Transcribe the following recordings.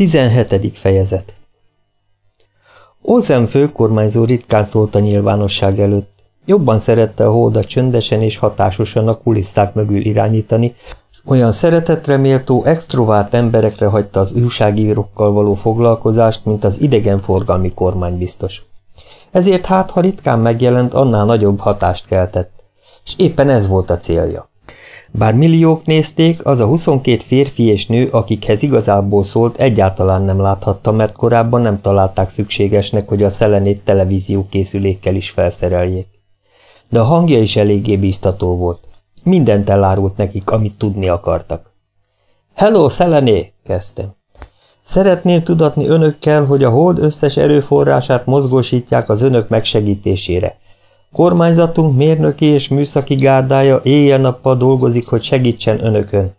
17. fejezet Olszem főkormányzó ritkán szólt a nyilvánosság előtt. Jobban szerette a holdat csöndesen és hatásosan a kulisszák mögül irányítani, olyan szeretetre méltó, extrovált emberekre hagyta az újságírókkal való foglalkozást, mint az idegenforgalmi kormánybiztos. Ezért hát, ha ritkán megjelent, annál nagyobb hatást keltett. És éppen ez volt a célja. Bár milliók nézték, az a 22 férfi és nő, akikhez igazából szólt, egyáltalán nem láthatta, mert korábban nem találták szükségesnek, hogy a szelenét televízió készülékkel is felszereljék. De a hangja is eléggé bíztató volt. Mindent elárult nekik, amit tudni akartak. Hello, Szelené! kezdtem. Szeretném tudatni önökkel, hogy a hold összes erőforrását mozgósítják az önök megsegítésére. Kormányzatunk mérnöki és műszaki gárdája éjjel-nappal dolgozik, hogy segítsen önökön.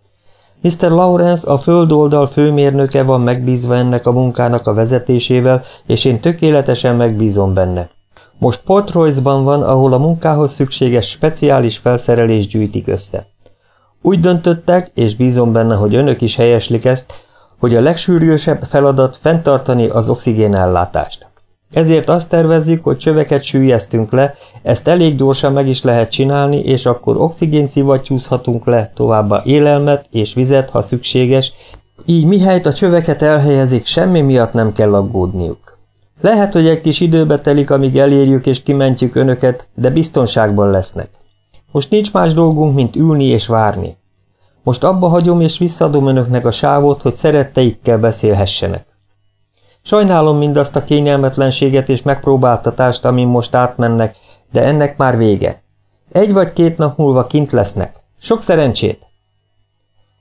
Mr. Lawrence, a földoldal főmérnöke van megbízva ennek a munkának a vezetésével, és én tökéletesen megbízom benne. Most Port Royce-ban van, ahol a munkához szükséges speciális felszerelés gyűjtik össze. Úgy döntöttek, és bízom benne, hogy önök is helyeslik ezt, hogy a legsürgősebb feladat fenntartani az oxigénellátást. Ezért azt tervezzük, hogy csöveket sűjesztünk le, ezt elég gyorsan meg is lehet csinálni, és akkor oxigénszivattyúzhatunk le, továbbá élelmet és vizet, ha szükséges, így mihelyt a csöveket elhelyezik, semmi miatt nem kell aggódniuk. Lehet, hogy egy kis időbe telik, amíg elérjük és kimentjük önöket, de biztonságban lesznek. Most nincs más dolgunk, mint ülni és várni. Most abba hagyom és visszadom önöknek a sávot, hogy szeretteikkel beszélhessenek. Sajnálom mindazt a kényelmetlenséget és megpróbáltatást, amin most átmennek, de ennek már vége. Egy vagy két nap múlva kint lesznek. Sok szerencsét!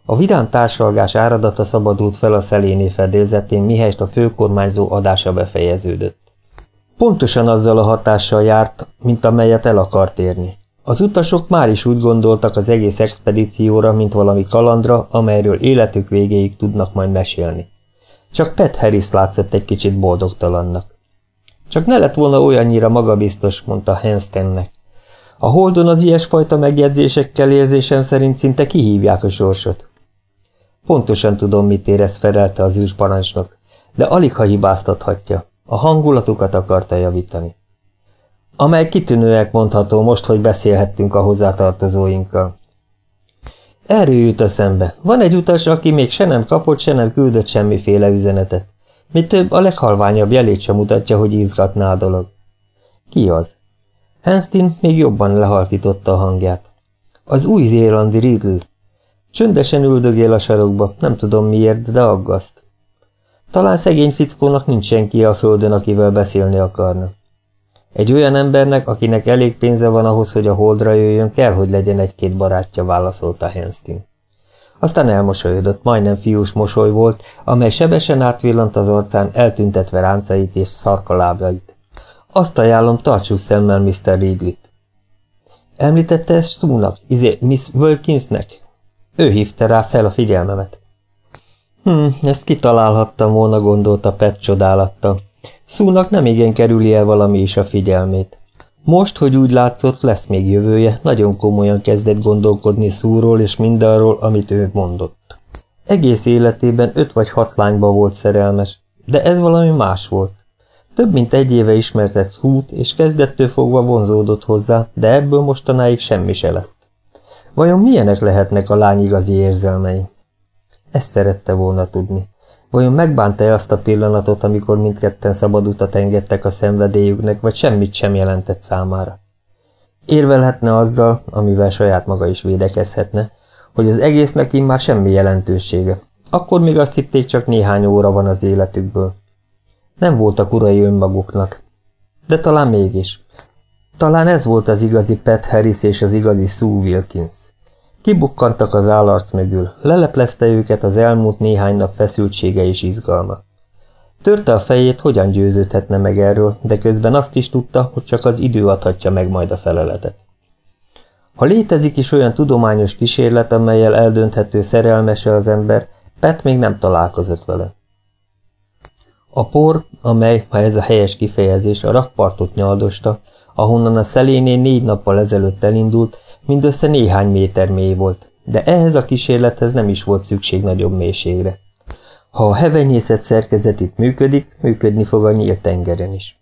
A vidám társalgás áradata szabadult fel a szeléné fedélzetén, mihelyest a főkormányzó adása befejeződött. Pontosan azzal a hatással járt, mint amelyet el akart érni. Az utasok már is úgy gondoltak az egész expedícióra, mint valami kalandra, amelyről életük végéig tudnak majd mesélni. Csak Pet Harris látszott egy kicsit boldogtalannak. Csak ne lett volna olyannyira magabiztos, mondta Henstennek. A holdon az ilyesfajta megjegyzésekkel érzésem szerint szinte kihívják a sorsot. Pontosan tudom, mit érez felelte az űrparancsnok, de alig ha hibáztathatja. A hangulatukat akarta javítani. Amely kitűnőek mondható most, hogy beszélhettünk a hozzátartozóinkkal. Erről jut eszembe. Van egy utas, aki még se nem kapott, se nem küldött semmiféle üzenetet. Mi több, a leghalványabb jelét sem mutatja, hogy izgatná a dolog. Ki az? Henstin még jobban lehalkította a hangját. Az új zélandi Riddle. Csöndesen üldögél a sarokba, nem tudom miért, de aggaszt. Talán szegény fickónak nincs senki a földön, akivel beszélni akarna. Egy olyan embernek, akinek elég pénze van ahhoz, hogy a holdra jöjjön, kell, hogy legyen egy-két barátja, válaszolta Henstin. Aztán elmosolyodott, majdnem fiús mosoly volt, amely sebesen átvillant az arcán, eltüntetve ráncait és szarkalábjait. Azt ajánlom, tartsuk szemmel Mr. Ridley-t. Említette ezt Stúnak, izé Miss Wilkinsnek? Ő hívta rá fel a figyelmemet. Hm, ezt kitalálhattam volna, gondolta Pet csodálattal. Szúnak nem igen kerüli el valami is a figyelmét. Most, hogy úgy látszott, lesz még jövője, nagyon komolyan kezdett gondolkodni Szúról és mindarról, amit ő mondott. Egész életében öt vagy hat lányba volt szerelmes, de ez valami más volt. Több mint egy éve ismertett Szút, és kezdettől fogva vonzódott hozzá, de ebből mostanáig semmi se lett. Vajon milyenek lehetnek a lány igazi érzelmei? Ezt szerette volna tudni. Vajon megbánta-e azt a pillanatot, amikor mindketten szabad utat engedtek a szenvedélyüknek, vagy semmit sem jelentett számára? Érvelhetne azzal, amivel saját maga is védekezhetne, hogy az egésznek már semmi jelentősége. Akkor még azt hitték, csak néhány óra van az életükből. Nem voltak urai önmaguknak. De talán mégis. Talán ez volt az igazi Pat Harris és az igazi Sue Wilkins. Kibukkantak az állarc mögül, leleplezte őket az elmúlt néhány nap feszültsége és izgalma. Törte a fejét, hogyan győződhetne meg erről, de közben azt is tudta, hogy csak az idő adhatja meg majd a feleletet. Ha létezik is olyan tudományos kísérlet, amelyel eldönthető szerelmese az ember, Pet még nem találkozott vele. A por, amely, ha ez a helyes kifejezés, a rakpartot nyaldosta, ahonnan a szeléné négy nappal ezelőtt elindult, mindössze néhány méter mély volt, de ehhez a kísérlethez nem is volt szükség nagyobb mélységre. Ha a hevenyészet szerkezet itt működik, működni fog a nyílt tengeren is.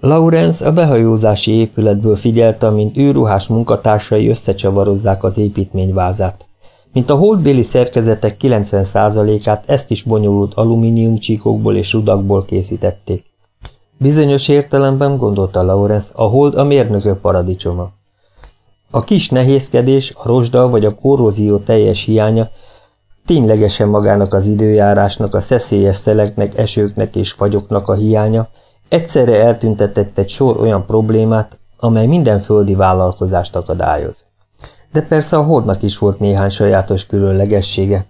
Lawrence a behajózási épületből figyelte, mint űrruhás munkatársai összecsavarozzák az építményvázát. Mint a holdbéli szerkezetek 90%-át ezt is bonyolult alumíniumcsíkokból és rudakból készítették. Bizonyos értelemben, gondolta Lawrence, a hold a mérnökök paradicsoma. A kis nehézkedés, a rozsda vagy a korrózió teljes hiánya ténylegesen magának az időjárásnak, a szeszélyes szeleknek, esőknek és fagyoknak a hiánya, egyszerre eltüntetett egy sor olyan problémát, amely minden földi vállalkozást akadályoz. De persze a holdnak is volt néhány sajátos különlegessége,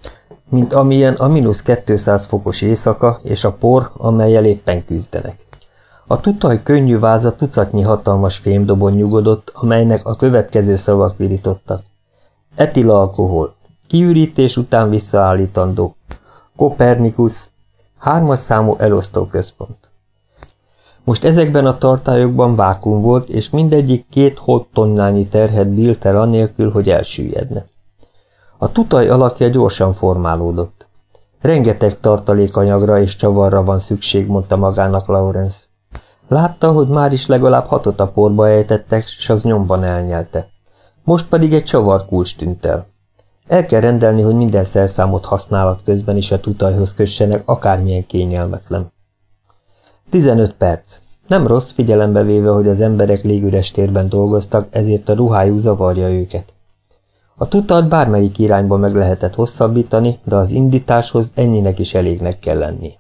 mint amilyen a mínusz 200 fokos éjszaka és a por, amelyel éppen küzdenek. A tutaj könnyű váza tucatnyi hatalmas fémdobon nyugodott, amelynek a következő szavak virítottak. Etila alkohol. Kiürítés után visszaállítandó. Kopernikus. Hármas számú elosztó központ. Most ezekben a tartályokban vákum volt, és mindegyik két tonnányi terhet bírt el anélkül, hogy elsüllyedne. A tutaj alakja gyorsan formálódott. Rengeteg tartalékanyagra és csavarra van szükség, mondta magának Lawrence. Látta, hogy már is legalább hatot a porba ejtettek, s az nyomban elnyelte. Most pedig egy csavar kulcs tűnt el. El kell rendelni, hogy minden szerszámot használat közben is a tutajhoz kössenek, akármilyen kényelmetlen. 15 perc. Nem rossz, figyelembe véve, hogy az emberek légüres térben dolgoztak, ezért a ruhájuk zavarja őket. A tutat bármelyik irányba meg lehetett hosszabbítani, de az indításhoz ennyinek is elégnek kell lenni.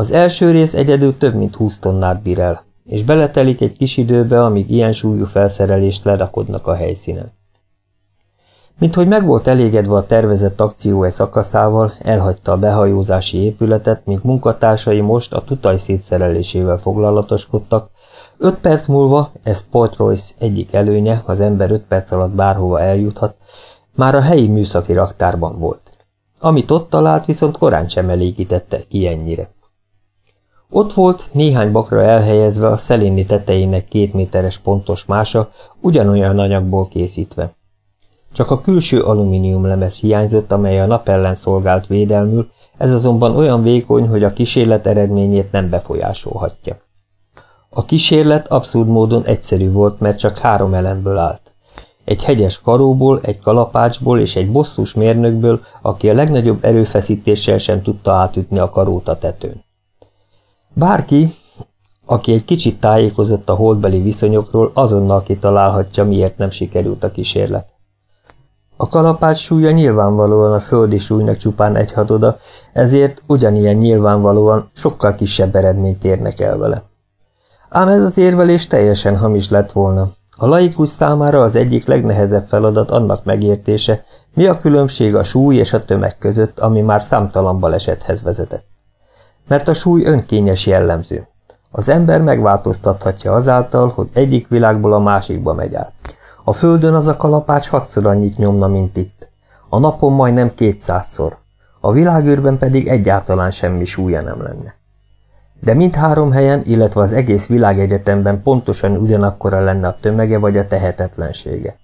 Az első rész egyedül több mint 20 tonnát bír el, és beletelik egy kis időbe, amíg ilyen súlyú felszerelést lerakodnak a helyszínen. Mint hogy meg volt elégedve a tervezett akció e szakaszával, elhagyta a behajózási épületet, míg munkatársai most a tutaj szétszerelésével foglalatoskodtak. Öt perc múlva, ez Port Royce egyik előnye, az ember öt perc alatt bárhova eljuthat, már a helyi műszaki raktárban volt. Amit ott talált, viszont korán sem elégítette ki. Ott volt, néhány bakra elhelyezve a szeléni tetejének két méteres pontos mása, ugyanolyan anyagból készítve. Csak a külső alumínium lemez hiányzott, amely a nap ellen szolgált védelmül, ez azonban olyan vékony, hogy a kísérlet eredményét nem befolyásolhatja. A kísérlet abszurd módon egyszerű volt, mert csak három elemből állt. Egy hegyes karóból, egy kalapácsból és egy bosszus mérnökből, aki a legnagyobb erőfeszítéssel sem tudta átütni a karót a tetőn. Bárki, aki egy kicsit tájékozott a holdbeli viszonyokról, azonnal kitalálhatja, miért nem sikerült a kísérlet. A kalapács súlya nyilvánvalóan a földi súlynak csupán egy hatoda, ezért ugyanilyen nyilvánvalóan sokkal kisebb eredményt érnek el vele. Ám ez az érvelés teljesen hamis lett volna. A laikus számára az egyik legnehezebb feladat annak megértése, mi a különbség a súly és a tömeg között, ami már számtalan balesethez vezetett. Mert a súly önkényes jellemző. Az ember megváltoztathatja azáltal, hogy egyik világból a másikba megy át. A földön az a kalapács hatszor annyit nyomna, mint itt. A napon majdnem kétszázszor. A világűrben pedig egyáltalán semmi súlya nem lenne. De mindhárom helyen, illetve az egész világegyetemben pontosan ugyanakkora lenne a tömege vagy a tehetetlensége.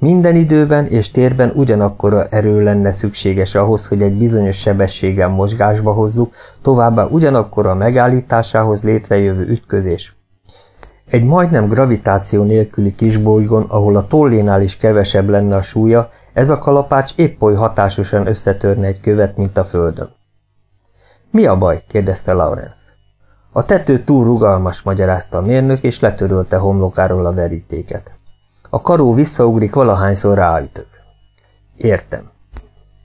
Minden időben és térben ugyanakkora erő lenne szükséges ahhoz, hogy egy bizonyos sebességgel mozgásba hozzuk, továbbá ugyanakkora megállításához létrejövő ütközés. Egy majdnem gravitáció nélküli kisbolygón, ahol a tollénál is kevesebb lenne a súlya, ez a kalapács épp oly hatásosan összetörne egy követ, mint a Földön. Mi a baj? kérdezte Lawrence. A tető túl rugalmas, magyarázta a mérnök, és letörölte homlokáról a verítéket. A karó visszaugrik, valahányszor ráütök. Értem.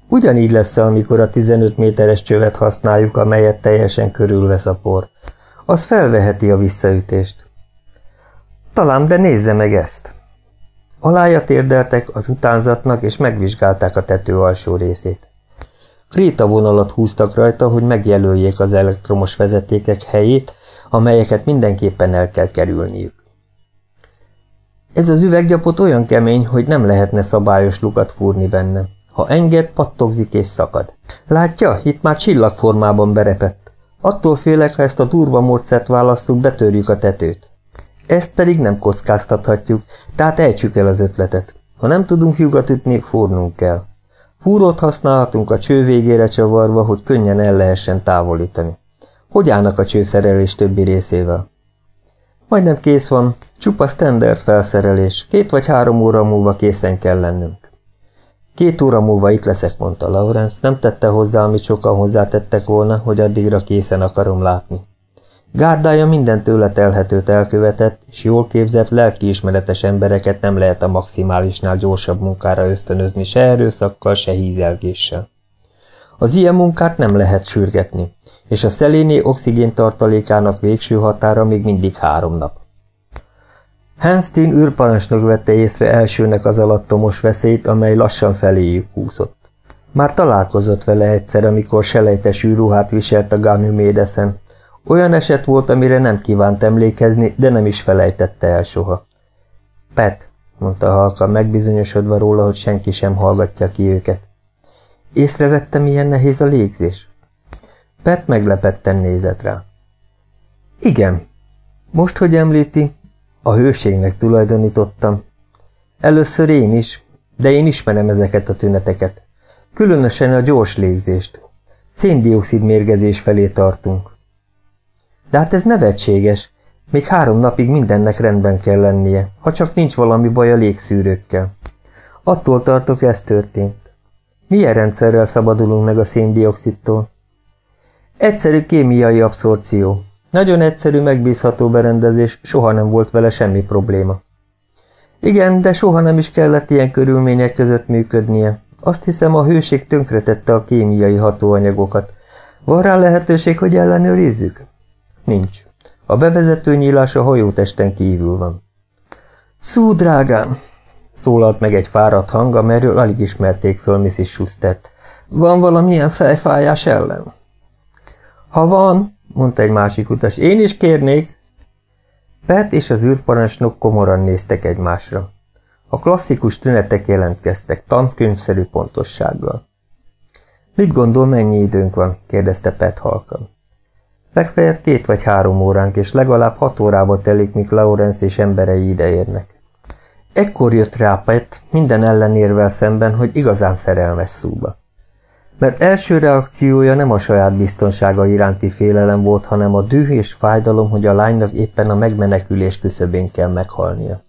Ugyanígy lesz amikor a 15 méteres csövet használjuk, amelyet teljesen körülvesz a por. Az felveheti a visszaütést. Talán, de nézze meg ezt. Alája térdeltek az utánzatnak, és megvizsgálták a tető alsó részét. Kréta vonalat húztak rajta, hogy megjelöljék az elektromos vezetékek helyét, amelyeket mindenképpen el kell kerülniük. Ez az üveggyapot olyan kemény, hogy nem lehetne szabályos lukat fúrni benne. Ha enged, pattogzik és szakad. Látja, itt már csillagformában berepett. Attól félek, ha ezt a durva módszert választjuk, betörjük a tetőt. Ezt pedig nem kockáztathatjuk, tehát ejtsük el az ötletet. Ha nem tudunk lyukat ütni, fúrnunk kell. Fúrót használhatunk a cső végére csavarva, hogy könnyen el lehessen távolítani. Hogy állnak a csőszerelés többi részével? Majdnem kész van, csupa standard felszerelés, két vagy három óra múlva készen kell lennünk. Két óra múlva itt leszek, mondta Lawrence, nem tette hozzá, amit sokan hozzátettek volna, hogy addigra készen akarom látni. Gárdája minden tőle telhetőt elkövetett, és jól képzett, lelkiismeretes embereket nem lehet a maximálisnál gyorsabb munkára ösztönözni se erőszakkal, se hízelgéssel. Az ilyen munkát nem lehet sürgetni, és a szeléni oxigén tartalékának végső határa még mindig három nap. Hanstin űrparancsnok vette észre elsőnek az alattomos veszélyt, amely lassan feléjük húzott. Már találkozott vele egyszer, amikor selejtes űrruhát viselt a Ganymedes-en, olyan eset volt, amire nem kívánt emlékezni, de nem is felejtette el soha. Pet, mondta halka, megbizonyosodva róla, hogy senki sem hallgatja ki őket. Észrevette, milyen nehéz a légzés? Pet meglepetten nézett rá. Igen. Most, hogy említi, a hőségnek tulajdonítottam. Először én is, de én ismerem ezeket a tüneteket. Különösen a gyors légzést. Széndiokszid mérgezés felé tartunk. De hát ez nevetséges. Még három napig mindennek rendben kell lennie, ha csak nincs valami baj a légszűrőkkel. Attól tartok, ez történt. Milyen rendszerrel szabadulunk meg a széndiokszidtól? Egyszerű kémiai abszorció. Nagyon egyszerű, megbízható berendezés, soha nem volt vele semmi probléma. Igen, de soha nem is kellett ilyen körülmények között működnie. Azt hiszem, a hőség tönkretette a kémiai hatóanyagokat. Van rá lehetőség, hogy ellenőrizzük? Nincs. A bevezető nyílás a hajótesten kívül van. Szú, drágám! szólalt meg egy fáradt hang, amelyről alig ismerték föl Mrs. Schustert. Van valamilyen fejfájás ellen? Ha van, mondta egy másik utas, én is kérnék. Pet és az űrparancsnok komoran néztek egymásra. A klasszikus tünetek jelentkeztek, tankönyvszerű pontossággal. Mit gondol, mennyi időnk van? kérdezte Pet halkan. Legfeljebb két vagy három óránk, és legalább hat órába telik, míg Lawrence és emberei ideérnek. Ekkor jött rá Pet minden ellenérvel szemben, hogy igazán szerelmes szóba. Mert első reakciója nem a saját biztonsága iránti félelem volt, hanem a düh és fájdalom, hogy a lánynak éppen a megmenekülés küszöbén kell meghalnia.